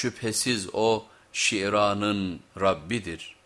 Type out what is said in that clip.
şüphesiz o şiranın Rabbidir.''